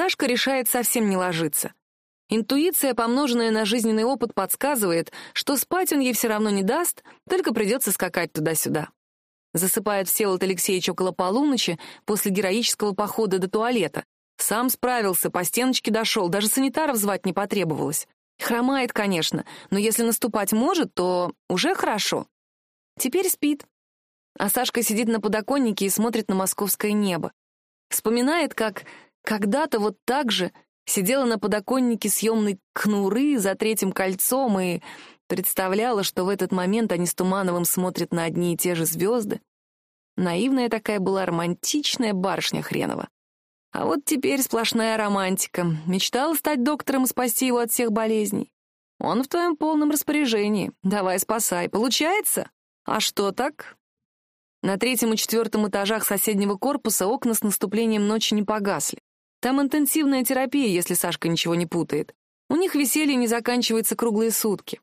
Сашка решает совсем не ложиться. Интуиция, помноженная на жизненный опыт, подсказывает, что спать он ей все равно не даст, только придется скакать туда-сюда. Засыпает Всеволод Алексеевич около полуночи после героического похода до туалета. Сам справился, по стеночке дошел, даже санитаров звать не потребовалось. Хромает, конечно, но если наступать может, то уже хорошо. Теперь спит. А Сашка сидит на подоконнике и смотрит на московское небо. Вспоминает, как когда-то вот так же сидела на подоконнике съемной кнуры за третьим кольцом и представляла, что в этот момент они с Тумановым смотрят на одни и те же звезды. Наивная такая была романтичная барышня хренова. А вот теперь сплошная романтика. Мечтала стать доктором и спасти его от всех болезней. Он в твоем полном распоряжении. Давай спасай. Получается? А что так? На третьем и четвертом этажах соседнего корпуса окна с наступлением ночи не погасли. Там интенсивная терапия, если Сашка ничего не путает. У них веселье не заканчивается круглые сутки.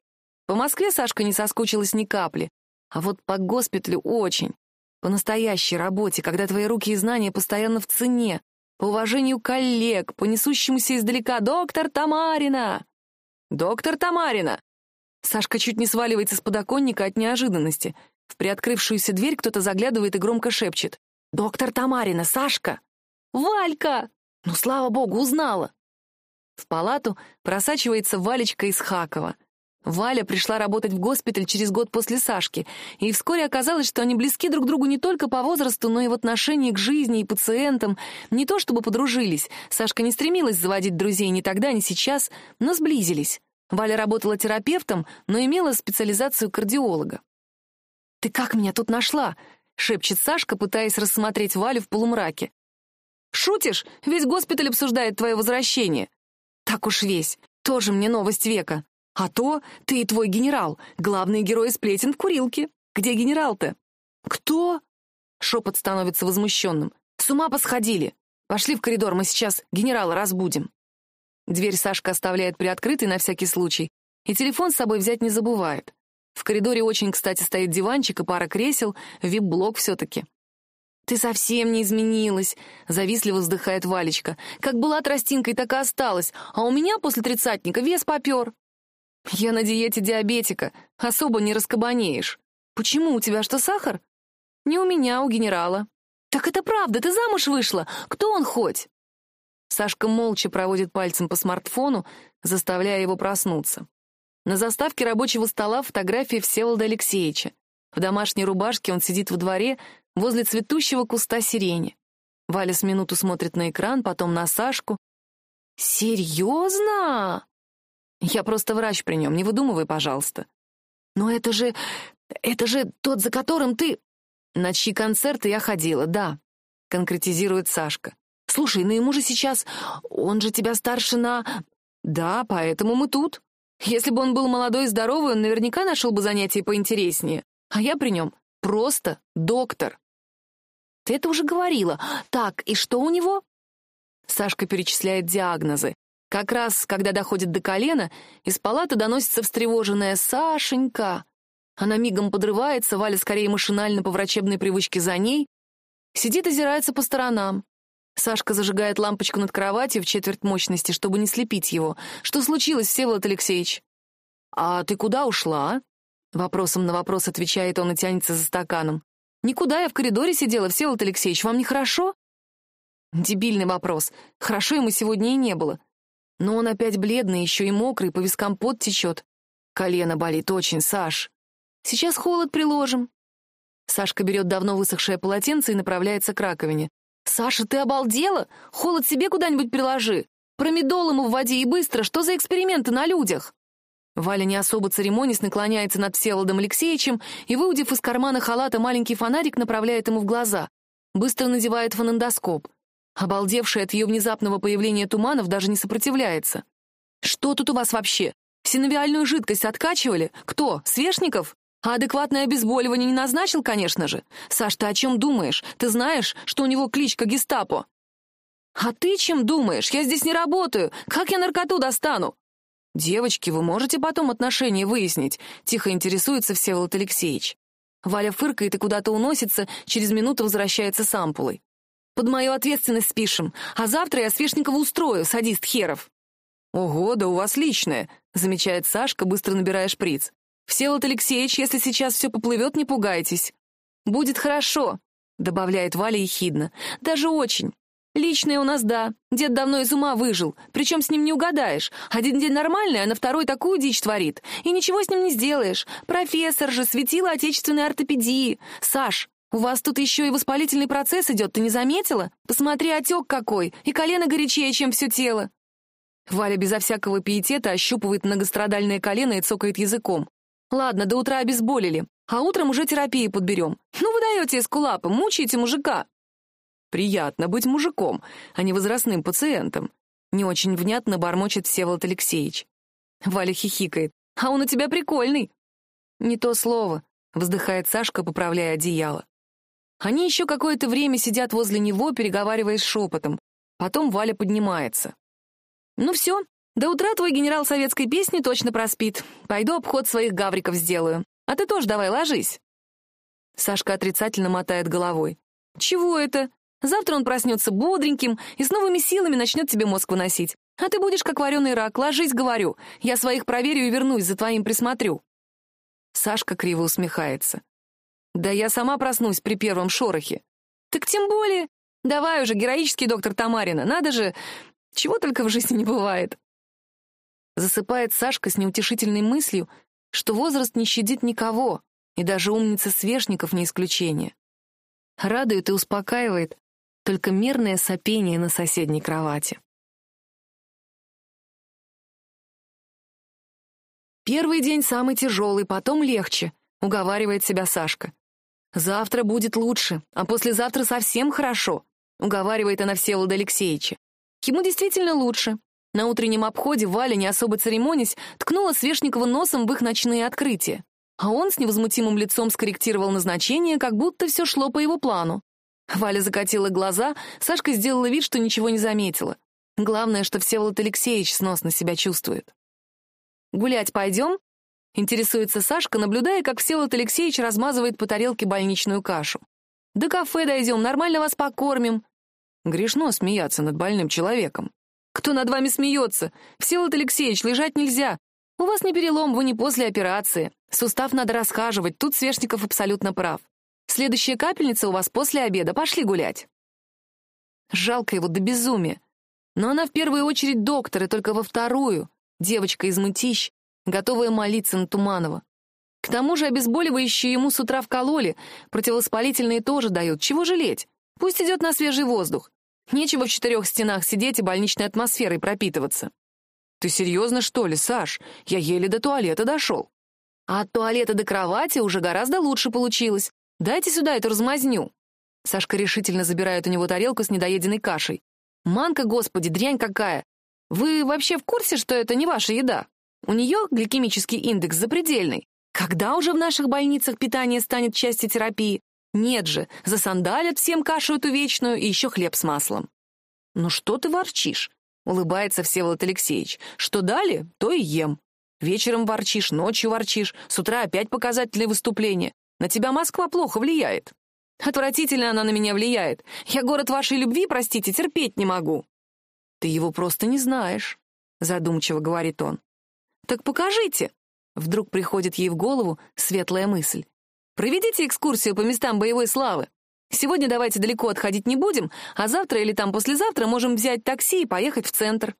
По Москве Сашка не соскучилась ни капли, а вот по госпиталю очень. По настоящей работе, когда твои руки и знания постоянно в цене, по уважению коллег, по несущемуся издалека «Доктор Тамарина!» «Доктор Тамарина!» Сашка чуть не сваливается с подоконника от неожиданности. В приоткрывшуюся дверь кто-то заглядывает и громко шепчет. «Доктор Тамарина! Сашка!» «Валька!» Ну, слава богу, узнала. В палату просачивается Валечка из Хакова — Валя пришла работать в госпиталь через год после Сашки, и вскоре оказалось, что они близки друг другу не только по возрасту, но и в отношении к жизни и пациентам. Не то чтобы подружились, Сашка не стремилась заводить друзей ни тогда, ни сейчас, но сблизились. Валя работала терапевтом, но имела специализацию кардиолога. «Ты как меня тут нашла?» — шепчет Сашка, пытаясь рассмотреть Валю в полумраке. «Шутишь? Весь госпиталь обсуждает твое возвращение». «Так уж весь. Тоже мне новость века. А то ты и твой генерал, главные герои сплетен в курилке. Где генерал-то? Кто? Шепот становится возмущенным. С ума посходили. Пошли в коридор, мы сейчас генерала разбудим. Дверь Сашка оставляет приоткрытой на всякий случай, и телефон с собой взять не забывает. В коридоре очень, кстати, стоит диванчик и пара кресел, вип-блок все-таки. «Ты совсем не изменилась», — завистливо вздыхает Валечка. «Как была тростинкой, так и осталась, а у меня после тридцатника вес попер». «Я на диете диабетика, особо не раскабанеешь. Почему, у тебя что, сахар?» «Не у меня, у генерала». «Так это правда, ты замуж вышла? Кто он хоть?» Сашка молча проводит пальцем по смартфону, заставляя его проснуться. На заставке рабочего стола фотография Всеволода Алексеевича. В домашней рубашке он сидит во дворе возле цветущего куста сирени. Валя с минуту смотрит на экран, потом на Сашку. «Серьезно?» Я просто врач при нем, не выдумывай, пожалуйста. Но это же... это же тот, за которым ты... На чьи концерты я ходила, да, конкретизирует Сашка. Слушай, ну ему же сейчас... Он же тебя старше на... Да, поэтому мы тут. Если бы он был молодой и здоровый, он наверняка нашел бы занятие поинтереснее. А я при нем просто доктор. Ты это уже говорила. Так, и что у него? Сашка перечисляет диагнозы. Как раз, когда доходит до колена, из палаты доносится встревоженная «Сашенька». Она мигом подрывается, Валя скорее машинально по врачебной привычке за ней. Сидит, озирается по сторонам. Сашка зажигает лампочку над кроватью в четверть мощности, чтобы не слепить его. «Что случилось, Всеволод Алексеевич?» «А ты куда ушла?» Вопросом на вопрос отвечает он и тянется за стаканом. «Никуда, я в коридоре сидела, Всеволод Алексеевич, вам нехорошо?» Дебильный вопрос. Хорошо ему сегодня и не было. Но он опять бледный, еще и мокрый, по вискам пот течет. Колено болит очень, Саш. Сейчас холод приложим. Сашка берет давно высохшее полотенце и направляется к раковине. «Саша, ты обалдела? Холод себе куда-нибудь приложи. Промедол ему вводи и быстро. Что за эксперименты на людях?» Валя не особо церемонясь наклоняется над Всеволодом Алексеевичем и, выудив из кармана халата маленький фонарик, направляет ему в глаза. Быстро надевает фонендоскоп. Обалдевший от ее внезапного появления туманов даже не сопротивляется. «Что тут у вас вообще? Синовиальную жидкость откачивали? Кто? Свешников? А адекватное обезболивание не назначил, конечно же. Саш, ты о чем думаешь? Ты знаешь, что у него кличка Гестапо?» «А ты чем думаешь? Я здесь не работаю. Как я наркоту достану?» «Девочки, вы можете потом отношения выяснить?» — тихо интересуется Всеволод Алексеевич. Валя фыркает и куда-то уносится, через минуту возвращается с ампулой. Под мою ответственность спишем, а завтра я Свешникова устрою, садист херов». «Ого, да у вас личное», — замечает Сашка, быстро набирая шприц. «Всеволод Алексеевич, если сейчас все поплывет, не пугайтесь». «Будет хорошо», — добавляет Валя ехидно. «Даже очень. Личное у нас, да. Дед давно из ума выжил, причем с ним не угадаешь. Один день нормальный, а на второй такую дичь творит. И ничего с ним не сделаешь. Профессор же, светило отечественной ортопедии. Саш, у вас тут еще и воспалительный процесс идет, ты не заметила? Посмотри, отек какой, и колено горячее, чем все тело. Валя безо всякого пиетета ощупывает многострадальное колено и цокает языком. Ладно, до утра обезболили, а утром уже терапию подберем. Ну вы даете эскулапы, мучаете мужика. Приятно быть мужиком, а не возрастным пациентом. Не очень внятно бормочет Всеволод Алексеевич. Валя хихикает. «А он у тебя прикольный!» «Не то слово», — вздыхает Сашка, поправляя одеяло. Они еще какое-то время сидят возле него, переговариваясь шепотом. Потом Валя поднимается. «Ну все, до утра твой генерал советской песни точно проспит. Пойду обход своих гавриков сделаю. А ты тоже давай ложись». Сашка отрицательно мотает головой. «Чего это? Завтра он проснется бодреньким и с новыми силами начнет тебе мозг выносить. А ты будешь как вареный рак, ложись, говорю. Я своих проверю и вернусь, за твоим присмотрю». Сашка криво усмехается. «Да я сама проснусь при первом шорохе». «Так тем более. Давай уже, героический доктор Тамарина, надо же... Чего только в жизни не бывает». Засыпает Сашка с неутешительной мыслью, что возраст не щадит никого, и даже умница Свешников не исключение. Радует и успокаивает, только мирное сопение на соседней кровати. Первый день самый тяжелый, потом легче, уговаривает себя Сашка. Завтра будет лучше, а послезавтра совсем хорошо, уговаривает она Всеволода Алексеевича. Ему действительно лучше. На утреннем обходе Валя, не особо церемонясь, ткнула Свешникова носом в их ночные открытия. А он с невозмутимым лицом скорректировал назначение, как будто все шло по его плану. Валя закатила глаза, Сашка сделала вид, что ничего не заметила. Главное, что Всеволод Алексеевич сносно себя чувствует. «Гулять пойдем?» — интересуется Сашка, наблюдая, как Всеволод Алексеевич размазывает по тарелке больничную кашу. «До кафе дойдем, нормально вас покормим». Грешно смеяться над больным человеком. «Кто над вами смеется? Всеволод Алексеевич, лежать нельзя. У вас не перелом, вы не после операции. Сустав надо расхаживать, тут Свешников абсолютно прав. Следующая капельница у вас после обеда. Пошли гулять. Жалко его до безумия. Но она в первую очередь доктор, и только во вторую — девочка из Мытищ, готовая молиться на Туманова. К тому же обезболивающие ему с утра вкололи, противовоспалительные тоже дают. Чего жалеть? Пусть идет на свежий воздух. Нечего в четырех стенах сидеть и больничной атмосферой пропитываться. Ты серьезно, что ли, Саш? Я еле до туалета дошел. А от туалета до кровати уже гораздо лучше получилось. Дайте сюда эту размазню. Сашка решительно забирает у него тарелку с недоеденной кашей. Манка, господи, дрянь какая! Вы вообще в курсе, что это не ваша еда? У нее гликемический индекс запредельный. Когда уже в наших больницах питание станет частью терапии? Нет же, засандалят всем кашу эту вечную и еще хлеб с маслом. Ну что ты ворчишь? Улыбается Всеволод Алексеевич. Что дали, то и ем. Вечером ворчишь, ночью ворчишь, с утра опять показательные выступления. На тебя Москва плохо влияет. Отвратительно она на меня влияет. Я город вашей любви, простите, терпеть не могу. Ты его просто не знаешь, задумчиво говорит он. Так покажите. Вдруг приходит ей в голову светлая мысль. Проведите экскурсию по местам боевой славы. Сегодня давайте далеко отходить не будем, а завтра или там послезавтра можем взять такси и поехать в центр.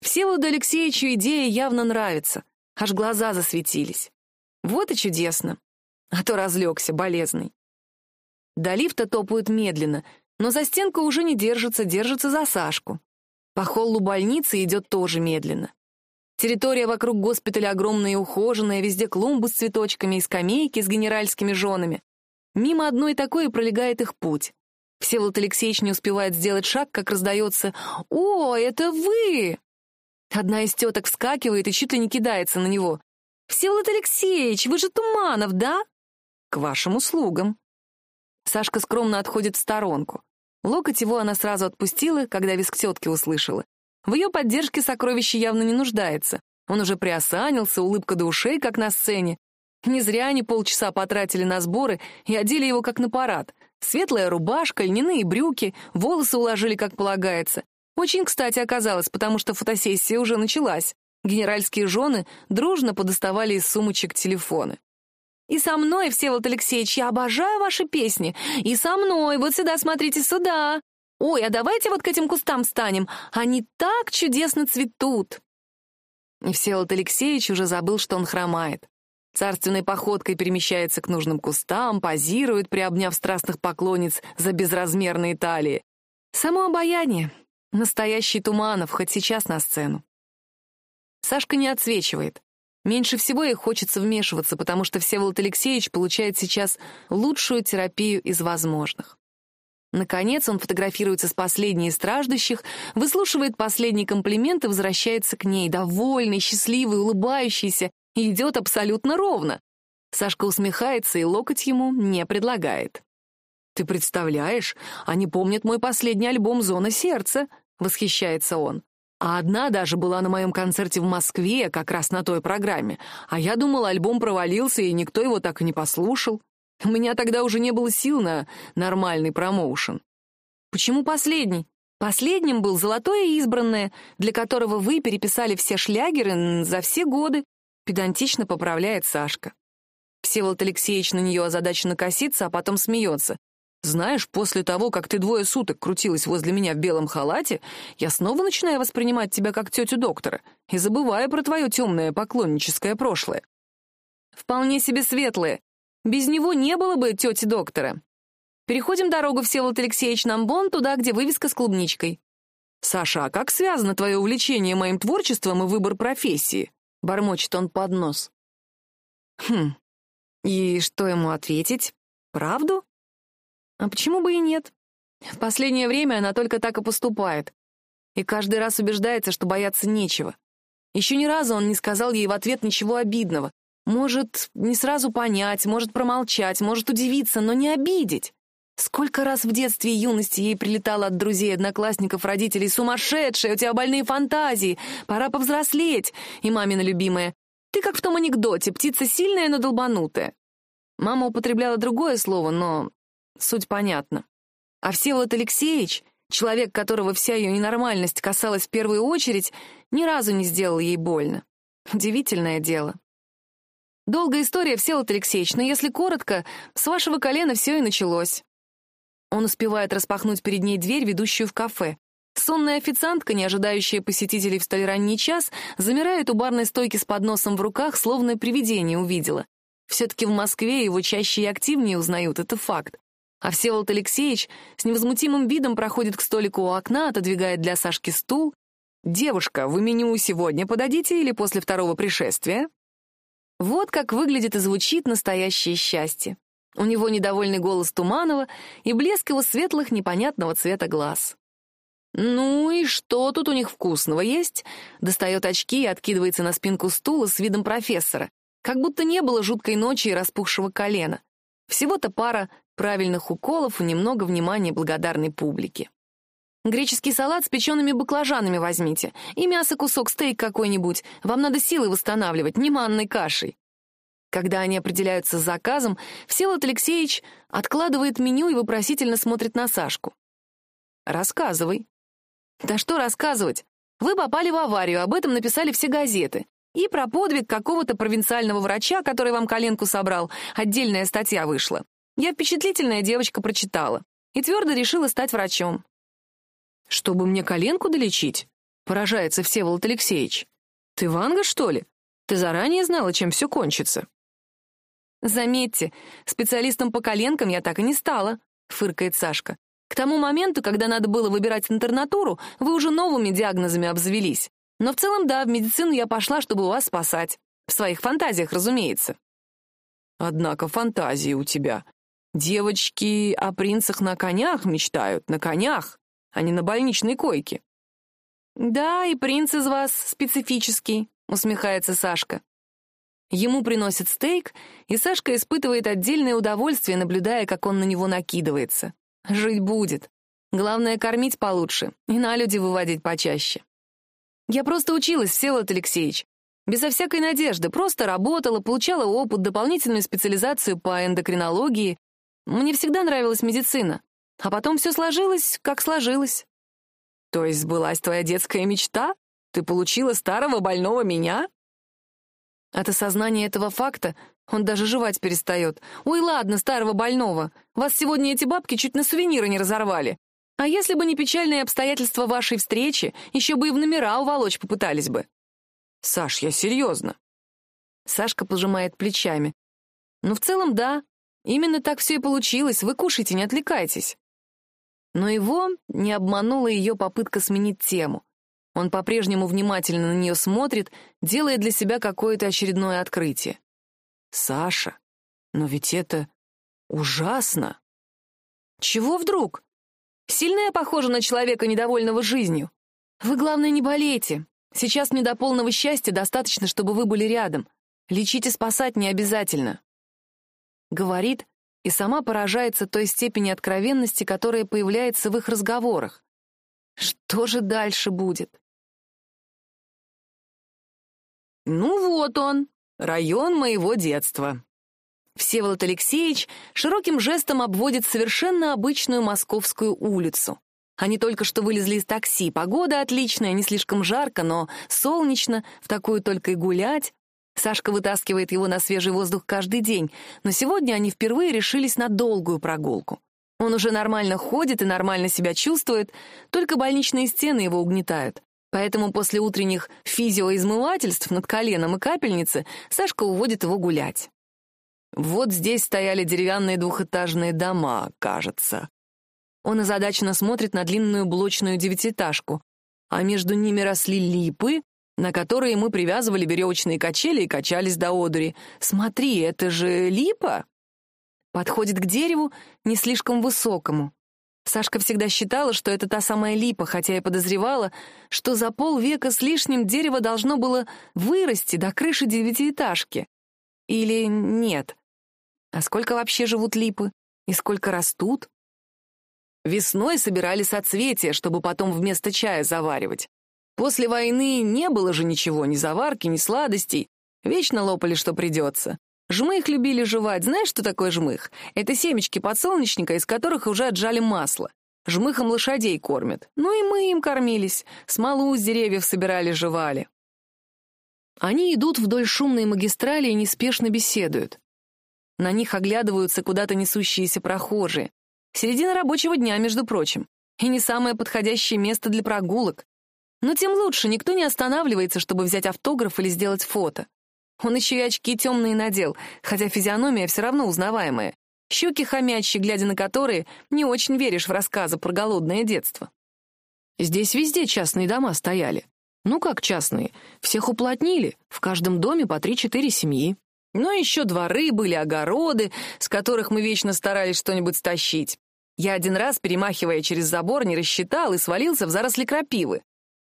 Всеволоду Алексеевичу идея явно нравится, аж глаза засветились. Вот и чудесно а то разлегся, болезный. До лифта топают медленно, но за стенку уже не держится, держится за Сашку. По холлу больницы идет тоже медленно. Территория вокруг госпиталя огромная и ухоженная, везде клумбы с цветочками и скамейки с генеральскими женами. Мимо одной такой пролегает их путь. Всеволод Алексеевич не успевает сделать шаг, как раздается «О, это вы!» Одна из теток вскакивает и чуть ли не кидается на него. «Всеволод Алексеевич, вы же Туманов, да?» «К вашим услугам». Сашка скромно отходит в сторонку. Локоть его она сразу отпустила, когда виск тетки услышала. В ее поддержке сокровище явно не нуждается. Он уже приосанился, улыбка до ушей, как на сцене. Не зря они полчаса потратили на сборы и одели его как на парад. Светлая рубашка, льняные брюки, волосы уложили как полагается. Очень кстати оказалось, потому что фотосессия уже началась. Генеральские жены дружно подоставали из сумочек телефоны. «И со мной, Всеволод Алексеевич, я обожаю ваши песни. И со мной, вот сюда, смотрите, сюда. Ой, а давайте вот к этим кустам станем. Они так чудесно цветут». И Всеволод Алексеевич уже забыл, что он хромает. Царственной походкой перемещается к нужным кустам, позирует, приобняв страстных поклонниц за безразмерные талии. Само обаяние. Настоящий Туманов, хоть сейчас на сцену. Сашка не отсвечивает. Меньше всего ей хочется вмешиваться, потому что Всеволод Алексеевич получает сейчас лучшую терапию из возможных. Наконец он фотографируется с последней из страждущих, выслушивает последний комплимент и возвращается к ней, довольный, счастливый, улыбающийся, и идет абсолютно ровно. Сашка усмехается и локоть ему не предлагает. «Ты представляешь, они помнят мой последний альбом «Зона сердца», — восхищается он. А одна даже была на моем концерте в Москве, как раз на той программе. А я думал, альбом провалился, и никто его так и не послушал. У меня тогда уже не было сил на нормальный промоушен. Почему последний? Последним был «Золотое избранное», для которого вы переписали все шлягеры за все годы. Педантично поправляет Сашка. Всеволод Алексеевич на нее озадаченно косится, а потом смеется. «Знаешь, после того, как ты двое суток крутилась возле меня в белом халате, я снова начинаю воспринимать тебя как тетю доктора и забываю про твое темное поклонническое прошлое». «Вполне себе светлое. Без него не было бы тети доктора. Переходим дорогу, Всеволод Алексеевич, нам вон туда, где вывеска с клубничкой». «Саша, а как связано твое увлечение моим творчеством и выбор профессии?» Бормочет он под нос. Хм, и что ему ответить? Правду? А почему бы и нет? В последнее время она только так и поступает. И каждый раз убеждается, что бояться нечего. Еще ни разу он не сказал ей в ответ ничего обидного. Может, не сразу понять, может промолчать, может удивиться, но не обидеть. Сколько раз в детстве и юности ей прилетало от друзей, одноклассников, родителей «Сумасшедшая, у тебя больные фантазии, пора повзрослеть!» И мамина любимая «Ты как в том анекдоте, птица сильная, но долбанутая». Мама употребляла другое слово, но суть понятна. А Всеволод Алексеевич, человек, которого вся ее ненормальность касалась в первую очередь, ни разу не сделал ей больно. Удивительное дело. Долгая история, Всеволод Алексеевич, но если коротко, с вашего колена все и началось. Он успевает распахнуть перед ней дверь, ведущую в кафе. Сонная официантка, не ожидающая посетителей в столь ранний час, замирает у барной стойки с подносом в руках, словно привидение увидела. Все-таки в Москве его чаще и активнее узнают, это факт. А Всеволод Алексеевич с невозмутимым видом проходит к столику у окна, отодвигает для Сашки стул. «Девушка, вы меню сегодня подадите или после второго пришествия?» Вот как выглядит и звучит настоящее счастье. У него недовольный голос Туманова и блеск его светлых непонятного цвета глаз. «Ну и что тут у них вкусного есть?» Достает очки и откидывается на спинку стула с видом профессора. Как будто не было жуткой ночи и распухшего колена. Всего-то пара правильных уколов и немного внимания благодарной публики. Греческий салат с печеными баклажанами возьмите. И мясо кусок, стейк какой-нибудь. Вам надо силы восстанавливать, не манной кашей. Когда они определяются с заказом, Всеволод Алексеевич откладывает меню и вопросительно смотрит на Сашку. «Рассказывай». «Да что рассказывать? Вы попали в аварию, об этом написали все газеты. И про подвиг какого-то провинциального врача, который вам коленку собрал, отдельная статья вышла. Я впечатлительная девочка прочитала и твердо решила стать врачом». «Чтобы мне коленку долечить?» — поражается Всеволод Алексеевич. «Ты Ванга, что ли? Ты заранее знала, чем все кончится?» «Заметьте, специалистом по коленкам я так и не стала», — фыркает Сашка. «К тому моменту, когда надо было выбирать интернатуру, вы уже новыми диагнозами обзавелись. Но в целом, да, в медицину я пошла, чтобы вас спасать. В своих фантазиях, разумеется». «Однако фантазии у тебя. Девочки о принцах на конях мечтают, на конях, а не на больничной койке». «Да, и принц из вас специфический», — усмехается Сашка. Ему приносят стейк, и Сашка испытывает отдельное удовольствие, наблюдая, как он на него накидывается. Жить будет. Главное — кормить получше и на люди выводить почаще. Я просто училась, Всеволод Алексеевич. Безо всякой надежды, просто работала, получала опыт, дополнительную специализацию по эндокринологии. Мне всегда нравилась медицина. А потом все сложилось, как сложилось. То есть сбылась твоя детская мечта? Ты получила старого больного меня? От осознания этого факта он даже жевать перестает. Ой, ладно, старого больного. Вас сегодня эти бабки чуть на сувениры не разорвали. А если бы не печальные обстоятельства вашей встречи, еще бы и в номера уволочь попытались бы. Саш, я серьезно. Сашка пожимает плечами. Ну, в целом, да. Именно так все и получилось. Вы кушайте, не отвлекайтесь. Но его не обманула ее попытка сменить тему. Он по-прежнему внимательно на нее смотрит, делая для себя какое-то очередное открытие. «Саша, но ведь это ужасно!» «Чего вдруг? Сильно я похожа на человека, недовольного жизнью? Вы, главное, не болейте. Сейчас мне до полного счастья достаточно, чтобы вы были рядом. Лечить и спасать не обязательно». Говорит, и сама поражается той степени откровенности, которая появляется в их разговорах. Что же дальше будет? Ну вот он, район моего детства. Всеволод Алексеевич широким жестом обводит совершенно обычную московскую улицу. Они только что вылезли из такси. Погода отличная, не слишком жарко, но солнечно, в такую только и гулять. Сашка вытаскивает его на свежий воздух каждый день, но сегодня они впервые решились на долгую прогулку. Он уже нормально ходит и нормально себя чувствует, только больничные стены его угнетают. Поэтому после утренних физиоизмывательств над коленом и капельницы Сашка уводит его гулять. Вот здесь стояли деревянные двухэтажные дома, кажется. Он озадаченно смотрит на длинную блочную девятиэтажку, а между ними росли липы, на которые мы привязывали веревочные качели и качались до одури. Смотри, это же липа? Подходит к дереву, не слишком высокому. Сашка всегда считала, что это та самая липа, хотя и подозревала, что за полвека с лишним дерево должно было вырасти до крыши девятиэтажки. Или нет? А сколько вообще живут липы? И сколько растут? Весной собирали соцветия, чтобы потом вместо чая заваривать. После войны не было же ничего, ни заварки, ни сладостей. Вечно лопали, что придется. Жмых любили жевать. Знаешь, что такое жмых? Это семечки подсолнечника, из которых уже отжали масло. Жмыхом лошадей кормят. Ну и мы им кормились. Смолу с деревьев собирали, жевали. Они идут вдоль шумной магистрали и неспешно беседуют. На них оглядываются куда-то несущиеся прохожие. Середина рабочего дня, между прочим. И не самое подходящее место для прогулок. Но тем лучше, никто не останавливается, чтобы взять автограф или сделать фото. Он еще и очки темные надел, хотя физиономия все равно узнаваемая. Щеки хомячьи, глядя на которые, не очень веришь в рассказы про голодное детство. Здесь везде частные дома стояли. Ну как частные? Всех уплотнили, в каждом доме по три-четыре семьи. Но еще дворы были, огороды, с которых мы вечно старались что-нибудь стащить. Я один раз, перемахивая через забор, не рассчитал и свалился в заросли крапивы.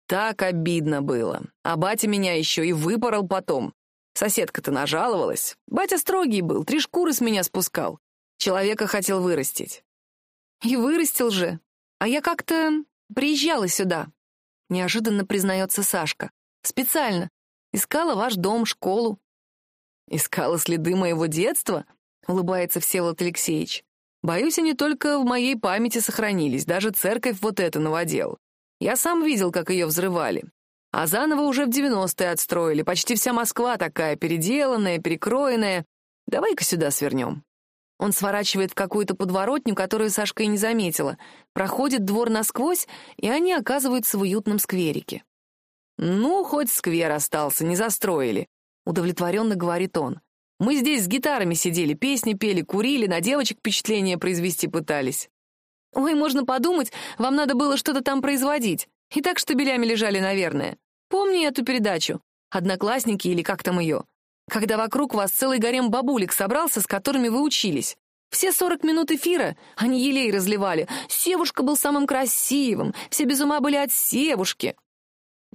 Так обидно было. А батя меня еще и выпорол потом. Соседка-то нажаловалась. Батя строгий был, три шкуры с меня спускал. Человека хотел вырастить. И вырастил же. А я как-то приезжала сюда. Неожиданно признается Сашка. Специально. Искала ваш дом, школу. Искала следы моего детства? Улыбается Всеволод Алексеевич. Боюсь, они только в моей памяти сохранились. Даже церковь вот эту наводил. Я сам видел, как ее взрывали. А заново уже в 90-е отстроили. Почти вся Москва такая, переделанная, перекроенная. Давай-ка сюда свернем. Он сворачивает в какую-то подворотню, которую Сашка и не заметила. Проходит двор насквозь, и они оказываются в уютном скверике. «Ну, хоть сквер остался, не застроили», — удовлетворенно говорит он. «Мы здесь с гитарами сидели, песни пели, курили, на девочек впечатление произвести пытались». «Ой, можно подумать, вам надо было что-то там производить. И так штабелями лежали, наверное. Помни эту передачу? Одноклассники или как там ее? Когда вокруг вас целый гарем бабулек собрался, с которыми вы учились. Все сорок минут эфира они елей разливали. Севушка был самым красивым, все без ума были от Севушки.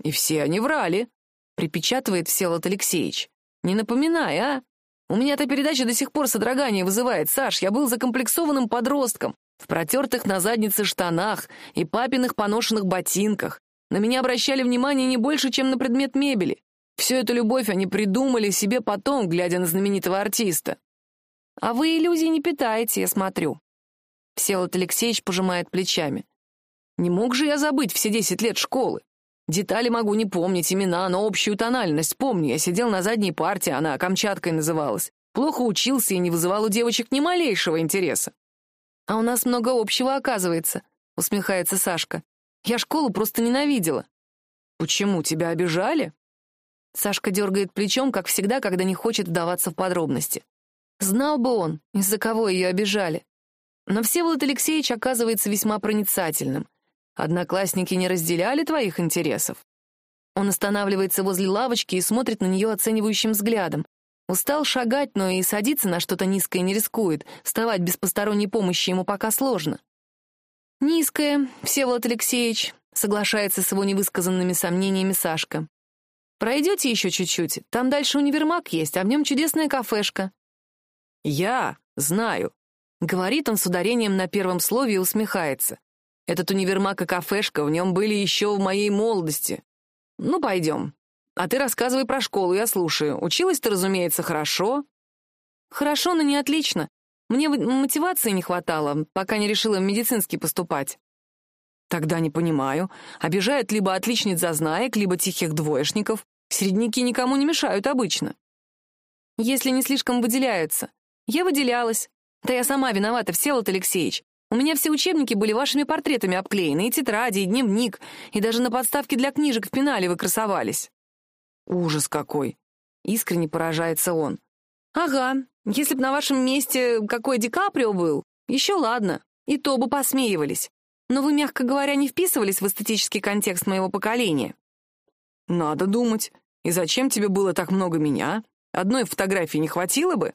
И все они врали, припечатывает Всеволод Алексеевич. Не напоминай, а? У меня эта передача до сих пор содрогание вызывает. Саш, я был закомплексованным подростком в протертых на заднице штанах и папиных поношенных ботинках. На меня обращали внимание не больше, чем на предмет мебели. Всю эту любовь они придумали себе потом, глядя на знаменитого артиста. А вы иллюзий не питаете, я смотрю. Всеволод Алексеевич пожимает плечами. Не мог же я забыть все десять лет школы. Детали могу не помнить, имена, но общую тональность помню. Я сидел на задней парте, она Камчаткой называлась. Плохо учился и не вызывал у девочек ни малейшего интереса. «А у нас много общего, оказывается», — усмехается Сашка. «Я школу просто ненавидела». «Почему, тебя обижали?» Сашка дергает плечом, как всегда, когда не хочет вдаваться в подробности. Знал бы он, из-за кого ее обижали. Но Всеволод Алексеевич оказывается весьма проницательным. Одноклассники не разделяли твоих интересов. Он останавливается возле лавочки и смотрит на нее оценивающим взглядом. Устал шагать, но и садиться на что-то низкое не рискует. Вставать без посторонней помощи ему пока сложно. «Низкое, Всеволод Алексеевич», — соглашается с его невысказанными сомнениями Сашка. «Пройдете еще чуть-чуть, там дальше универмаг есть, а в нем чудесная кафешка». «Я знаю», — говорит он с ударением на первом слове и усмехается. «Этот универмаг и кафешка в нем были еще в моей молодости. Ну, пойдем, а ты рассказывай про школу, я слушаю. Училась ты, разумеется, хорошо?» «Хорошо, но не отлично. Мне мотивации не хватало, пока не решила в медицинский поступать». «Тогда не понимаю. Обижают либо отличниц за знаек, либо тихих двоечников. Середняки никому не мешают обычно». «Если не слишком выделяются. Я выделялась. Да я сама виновата, Всеволод Алексеевич. У меня все учебники были вашими портретами обклеены, и тетради, и дневник, и даже на подставке для книжек в пенале вы красовались. Ужас какой! Искренне поражается он. Ага, если б на вашем месте какой Ди Каприо был, еще ладно, и то бы посмеивались. Но вы, мягко говоря, не вписывались в эстетический контекст моего поколения. Надо думать. И зачем тебе было так много меня? Одной фотографии не хватило бы?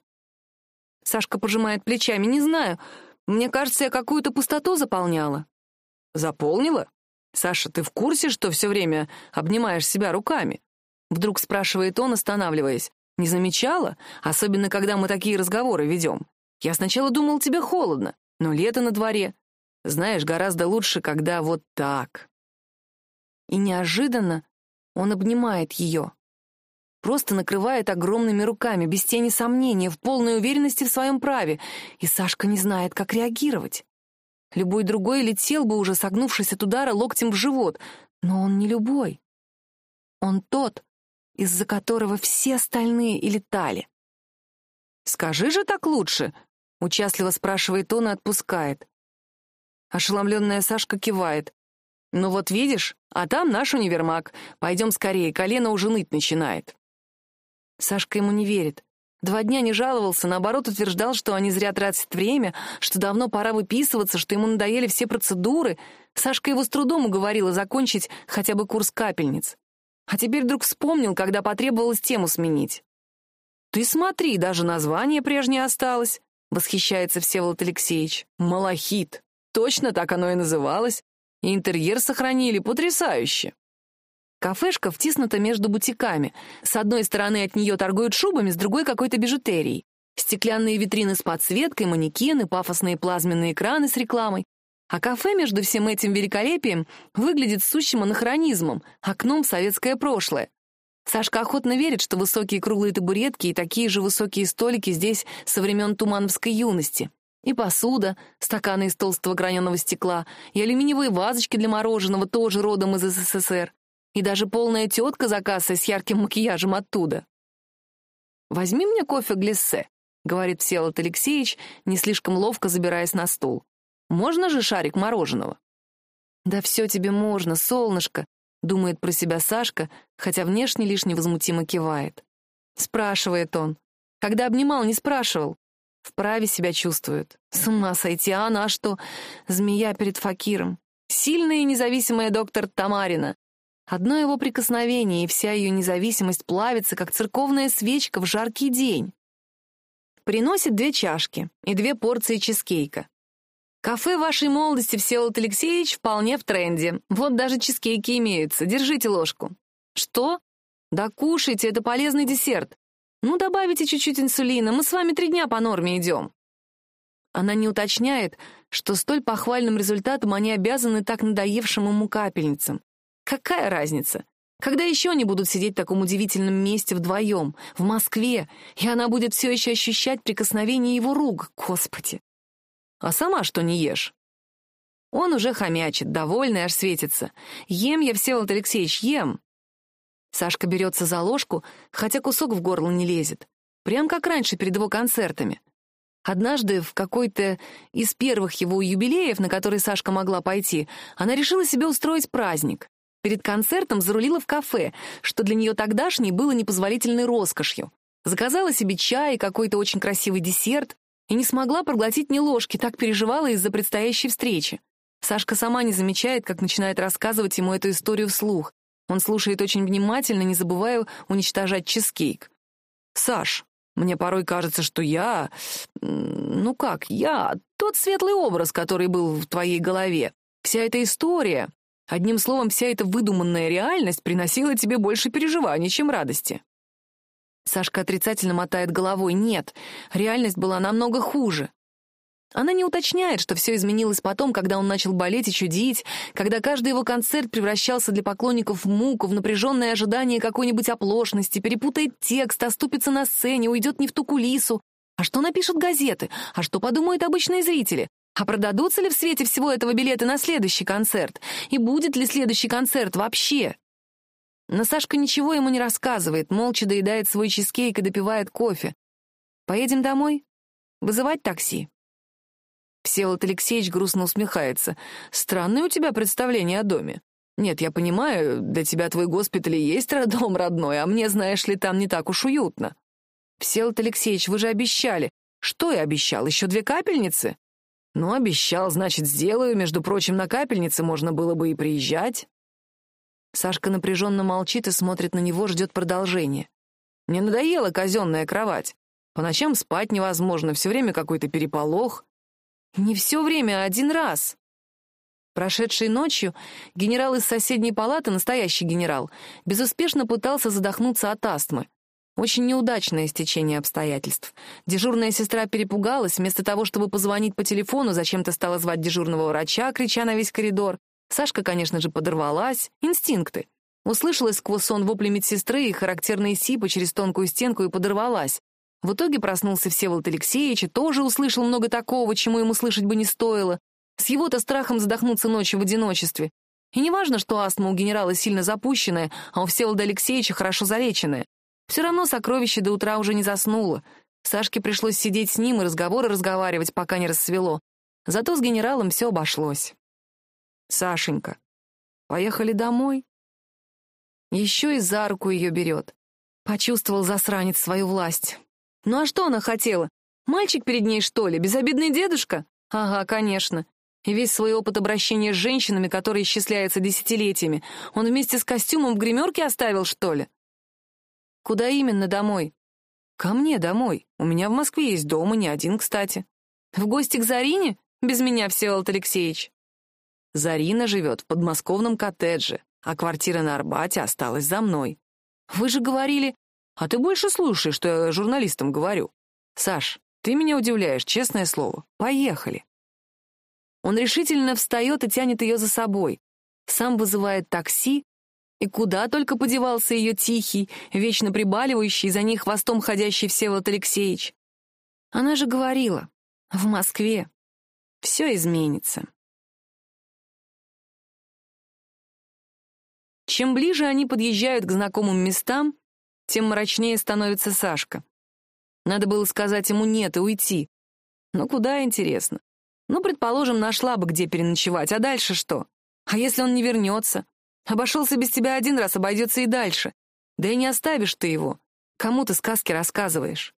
Сашка пожимает плечами. Не знаю. Мне кажется, я какую-то пустоту заполняла. Заполнила? Саша, ты в курсе, что все время обнимаешь себя руками? Вдруг спрашивает он, останавливаясь. «Не замечала? Особенно, когда мы такие разговоры ведем. Я сначала думал, тебе холодно, но лето на дворе. Знаешь, гораздо лучше, когда вот так». И неожиданно он обнимает ее. Просто накрывает огромными руками, без тени сомнения, в полной уверенности в своем праве. И Сашка не знает, как реагировать. Любой другой летел бы уже, согнувшись от удара локтем в живот. Но он не любой. Он тот, из-за которого все остальные и летали. «Скажи же так лучше», — участливо спрашивает он и отпускает. Ошеломленная Сашка кивает. «Ну вот видишь, а там наш универмаг. Пойдем скорее, колено уже ныть начинает». Сашка ему не верит. Два дня не жаловался, наоборот утверждал, что они зря тратят время, что давно пора выписываться, что ему надоели все процедуры. Сашка его с трудом уговорила закончить хотя бы курс капельниц. А теперь вдруг вспомнил, когда потребовалось тему сменить. «Ты смотри, даже название прежнее осталось», — восхищается Всеволод Алексеевич. «Малахит. Точно так оно и называлось. И интерьер сохранили потрясающе». Кафешка втиснута между бутиками. С одной стороны от нее торгуют шубами, с другой — какой-то бижутерией. Стеклянные витрины с подсветкой, манекены, пафосные плазменные экраны с рекламой. А кафе между всем этим великолепием выглядит сущим анахронизмом, окном в советское прошлое. Сашка охотно верит, что высокие круглые табуретки и такие же высокие столики здесь со времен тумановской юности. И посуда, стаканы из толстого граненого стекла, и алюминиевые вазочки для мороженого, тоже родом из СССР, и даже полная тетка за кассой с ярким макияжем оттуда. «Возьми мне кофе глиссе», — говорит Всеволод Алексеевич, не слишком ловко забираясь на стул. Можно же шарик мороженого? Да все тебе можно, солнышко, думает про себя Сашка, хотя внешне лишь невозмутимо кивает. Спрашивает он. Когда обнимал, не спрашивал. Вправе себя чувствует. С ума сойти, а она что? Змея перед факиром. Сильная и независимая доктор Тамарина. Одно его прикосновение, и вся ее независимость плавится, как церковная свечка в жаркий день. Приносит две чашки и две порции чизкейка. Кафе вашей молодости, Всеволод Алексеевич, вполне в тренде. Вот даже чизкейки имеются. Держите ложку. Что? Да кушайте, это полезный десерт. Ну, добавите чуть-чуть инсулина, мы с вами три дня по норме идем. Она не уточняет, что столь похвальным результатом они обязаны так надоевшим ему капельницам. Какая разница? Когда еще они будут сидеть в таком удивительном месте вдвоем, в Москве, и она будет все еще ощущать прикосновение его рук, господи. А сама что не ешь? Он уже хомячит, довольный, аж светится. Ем я, Всеволод Алексеевич, ем. Сашка берется за ложку, хотя кусок в горло не лезет. Прям как раньше перед его концертами. Однажды в какой-то из первых его юбилеев, на который Сашка могла пойти, она решила себе устроить праздник. Перед концертом зарулила в кафе, что для нее тогдашней было непозволительной роскошью. Заказала себе чай и какой-то очень красивый десерт и не смогла проглотить ни ложки, так переживала из-за предстоящей встречи. Сашка сама не замечает, как начинает рассказывать ему эту историю вслух. Он слушает очень внимательно, не забывая уничтожать чизкейк. «Саш, мне порой кажется, что я... Ну как, я тот светлый образ, который был в твоей голове. Вся эта история, одним словом, вся эта выдуманная реальность приносила тебе больше переживаний, чем радости. Сашка отрицательно мотает головой. Нет, реальность была намного хуже. Она не уточняет, что все изменилось потом, когда он начал болеть и чудить, когда каждый его концерт превращался для поклонников в муку, в напряженное ожидание какой-нибудь оплошности, перепутает текст, оступится на сцене, уйдет не в ту кулису. А что напишут газеты? А что подумают обычные зрители? А продадутся ли в свете всего этого билеты на следующий концерт? И будет ли следующий концерт вообще? Но Сашка ничего ему не рассказывает, молча доедает свой чизкейк и допивает кофе. «Поедем домой? Вызывать такси?» Всеволод Алексеевич грустно усмехается. «Странное у тебя представление о доме. Нет, я понимаю, для тебя твой госпиталь и есть дом родной, а мне, знаешь ли, там не так уж уютно». «Всеволод Алексеевич, вы же обещали». «Что я обещал? Еще две капельницы?» «Ну, обещал, значит, сделаю. Между прочим, на капельнице можно было бы и приезжать». Сашка напряженно молчит и смотрит на него, ждет продолжения. «Мне надоела казенная кровать. По ночам спать невозможно, все время какой-то переполох. Не все время, а один раз. Прошедшей ночью генерал из соседней палаты, настоящий генерал, безуспешно пытался задохнуться от астмы. Очень неудачное стечение обстоятельств. Дежурная сестра перепугалась, вместо того, чтобы позвонить по телефону, зачем-то стала звать дежурного врача, крича на весь коридор. Сашка, конечно же, подорвалась. Инстинкты. Услышалась сквозь сон вопли медсестры и характерные сипы через тонкую стенку и подорвалась. В итоге проснулся Всеволод Алексеевич и тоже услышал много такого, чему ему слышать бы не стоило. С его-то страхом задохнуться ночью в одиночестве. И не важно, что астма у генерала сильно запущенная, а у Всеволода Алексеевича хорошо залеченная. Все равно сокровище до утра уже не заснуло. Сашке пришлось сидеть с ним и разговоры разговаривать, пока не рассвело. Зато с генералом все обошлось. «Сашенька, поехали домой?» Еще и за руку ее берет. Почувствовал засранец свою власть. Ну а что она хотела? Мальчик перед ней, что ли? Безобидный дедушка? Ага, конечно. И весь свой опыт обращения с женщинами, который исчисляется десятилетиями, он вместе с костюмом в гримерке оставил, что ли? Куда именно домой? Ко мне домой. У меня в Москве есть дом, и не один, кстати. В гости к Зарине? Без меня, Всеволод Алексеевич. Зарина живет в подмосковном коттедже, а квартира на Арбате осталась за мной. Вы же говорили, а ты больше слушай, что я журналистам говорю. Саш, ты меня удивляешь, честное слово. Поехали. Он решительно встает и тянет ее за собой. Сам вызывает такси, и куда только подевался ее тихий, вечно прибаливающий, за ней хвостом ходящий Всеволод Алексеевич. Она же говорила, в Москве все изменится. Чем ближе они подъезжают к знакомым местам, тем мрачнее становится Сашка. Надо было сказать ему «нет» и уйти. Но куда, интересно? Ну, предположим, нашла бы, где переночевать, а дальше что? А если он не вернется? Обошелся без тебя один раз, обойдется и дальше. Да и не оставишь ты его. Кому ты сказки рассказываешь?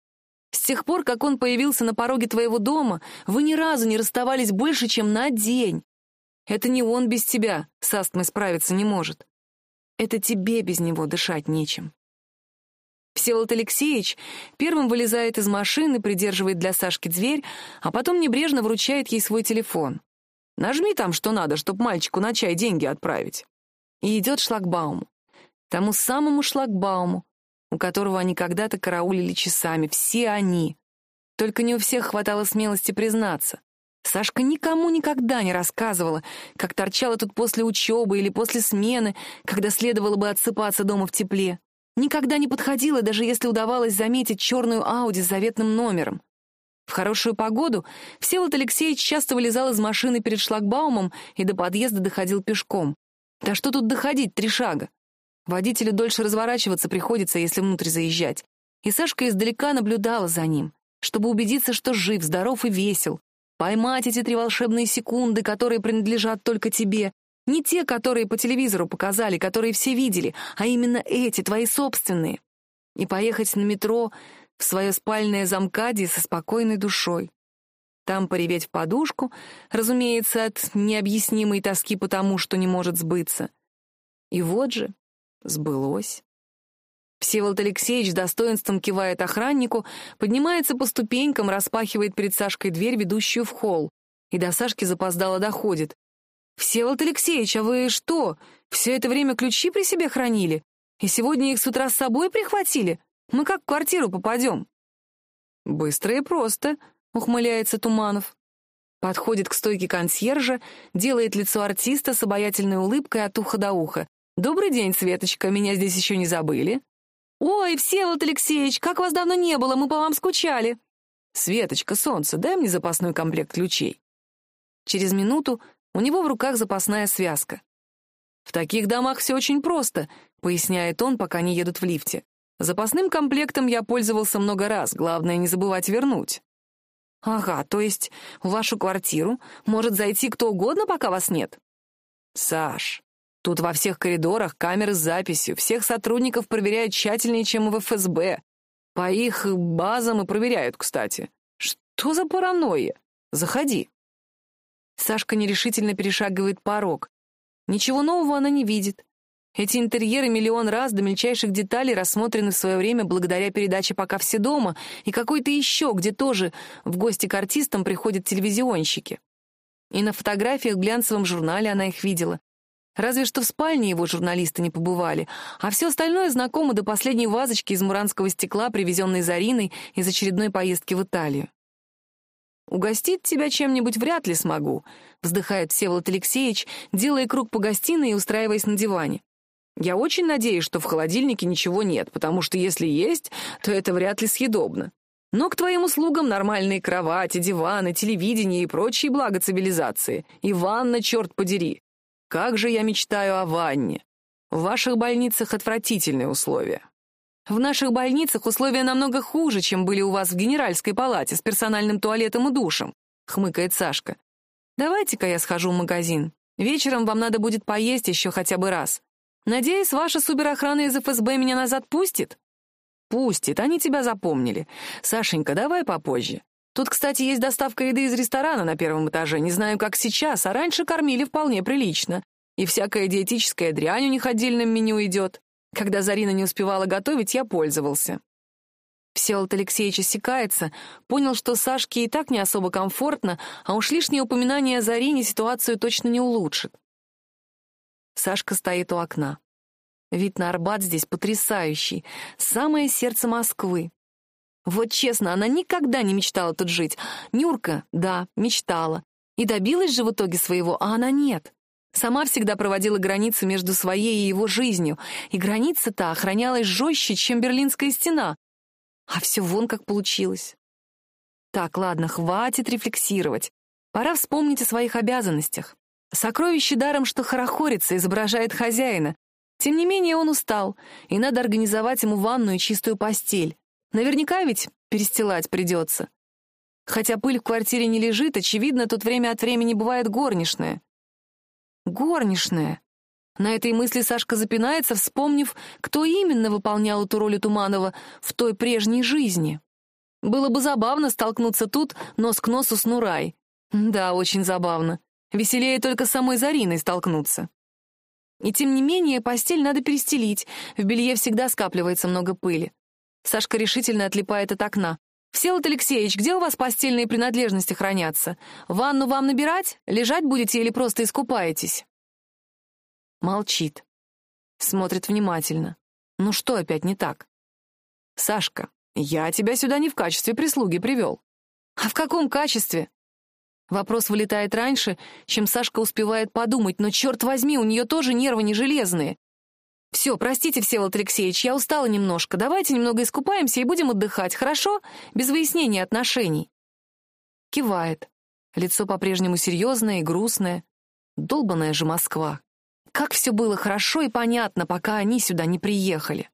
С тех пор, как он появился на пороге твоего дома, вы ни разу не расставались больше, чем на день. Это не он без тебя с астмой справиться не может. Это тебе без него дышать нечем. Всеволод Алексеевич первым вылезает из машины, придерживает для Сашки дверь, а потом небрежно вручает ей свой телефон. «Нажми там, что надо, чтоб мальчику на чай деньги отправить». И идет шлагбауму. Тому самому шлагбауму, у которого они когда-то караулили часами. Все они. Только не у всех хватало смелости признаться. Сашка никому никогда не рассказывала, как торчала тут после учебы или после смены, когда следовало бы отсыпаться дома в тепле. Никогда не подходила, даже если удавалось заметить черную Ауди с заветным номером. В хорошую погоду Всеволод Алексеевич часто вылезал из машины перед шлагбаумом и до подъезда доходил пешком. Да что тут доходить, три шага? Водителю дольше разворачиваться приходится, если внутрь заезжать. И Сашка издалека наблюдала за ним, чтобы убедиться, что жив, здоров и весел. Поймать эти три волшебные секунды, которые принадлежат только тебе. Не те, которые по телевизору показали, которые все видели, а именно эти, твои собственные. И поехать на метро в свое спальное замкадье со спокойной душой. Там пореветь в подушку, разумеется, от необъяснимой тоски по тому, что не может сбыться. И вот же, сбылось. Всеволод Алексеевич достоинством кивает охраннику, поднимается по ступенькам, распахивает перед Сашкой дверь, ведущую в холл. И до Сашки запоздало доходит. «Всеволод Алексеевич, а вы что, все это время ключи при себе хранили? И сегодня их с утра с собой прихватили? Мы как в квартиру попадем?» «Быстро и просто», — ухмыляется Туманов. Подходит к стойке консьержа, делает лицо артиста с обаятельной улыбкой от уха до уха. «Добрый день, Светочка, меня здесь еще не забыли?» «Ой, Всеволод Алексеевич, как вас давно не было, мы по вам скучали!» «Светочка, солнце, дай мне запасной комплект ключей». Через минуту у него в руках запасная связка. «В таких домах все очень просто», — поясняет он, пока они едут в лифте. Запасным комплектом я пользовался много раз, главное не забывать вернуть. Ага, то есть в вашу квартиру может зайти кто угодно, пока вас нет? Саш, тут во всех коридорах камеры с записью, всех сотрудников проверяют тщательнее, чем в ФСБ. По их базам и проверяют, кстати. Что за паранойя? Заходи. Сашка нерешительно перешагивает порог. Ничего нового она не видит. Эти интерьеры миллион раз до мельчайших деталей рассмотрены в свое время благодаря передаче «Пока все дома» и какой-то еще, где тоже в гости к артистам приходят телевизионщики. И на фотографиях в глянцевом журнале она их видела. Разве что в спальне его журналисты не побывали, а все остальное знакомо до последней вазочки из муранского стекла, привезенной Зариной из очередной поездки в Италию. «Угостить тебя чем-нибудь вряд ли смогу», — вздыхает Всеволод Алексеевич, делая круг по гостиной и устраиваясь на диване. Я очень надеюсь, что в холодильнике ничего нет, потому что если есть, то это вряд ли съедобно. Но к твоим услугам нормальные кровати, диваны, телевидение и прочие блага цивилизации. И ванна, черт подери. Как же я мечтаю о ванне. В ваших больницах отвратительные условия. В наших больницах условия намного хуже, чем были у вас в генеральской палате с персональным туалетом и душем, хмыкает Сашка. Давайте-ка я схожу в магазин. Вечером вам надо будет поесть еще хотя бы раз. Надеюсь, ваша суперохрана из ФСБ меня назад пустит? Пустит, они тебя запомнили. Сашенька, давай попозже. Тут, кстати, есть доставка еды из ресторана на первом этаже. Не знаю, как сейчас, а раньше кормили вполне прилично. И всякая диетическая дрянь у них отдельным меню идет. Когда Зарина не успевала готовить, я пользовался. Всеволод Алексеевич осекается, понял, что Сашке и так не особо комфортно, а уж лишнее упоминание о Зарине ситуацию точно не улучшит. Сашка стоит у окна. Вид на Арбат здесь потрясающий. Самое сердце Москвы. Вот честно, она никогда не мечтала тут жить. Нюрка, да, мечтала. И добилась же в итоге своего, а она нет. Сама всегда проводила границу между своей и его жизнью, и граница-то охранялась жестче, чем Берлинская стена. А все вон как получилось. Так, ладно, хватит рефлексировать. Пора вспомнить о своих обязанностях. Сокровище даром, что хорохорится, изображает хозяина. Тем не менее он устал, и надо организовать ему ванную и чистую постель. Наверняка ведь перестилать придется. Хотя пыль в квартире не лежит, очевидно, тут время от времени бывает горничная. Горничная. На этой мысли Сашка запинается, вспомнив, кто именно выполнял эту роль у Туманова в той прежней жизни. Было бы забавно столкнуться тут нос к носу с Нурай. Да, очень забавно. Веселее только самой Зариной столкнуться. И тем не менее, постель надо перестелить, в белье всегда скапливается много пыли. Сашка решительно отлипает от окна. «Всеволод Алексеевич, где у вас постельные принадлежности хранятся? Ванну вам набирать? Лежать будете или просто искупаетесь?» Молчит. Смотрит внимательно. «Ну что опять не так?» «Сашка, я тебя сюда не в качестве прислуги привел». «А в каком качестве?» Вопрос вылетает раньше, чем Сашка успевает подумать, но, черт возьми, у нее тоже нервы не железные. «Все, простите, Всеволод Алексеевич, я устала немножко. Давайте немного искупаемся и будем отдыхать, хорошо? Без выяснения отношений». Кивает. Лицо по-прежнему серьезное и грустное. Долбаная же Москва. Как все было хорошо и понятно, пока они сюда не приехали.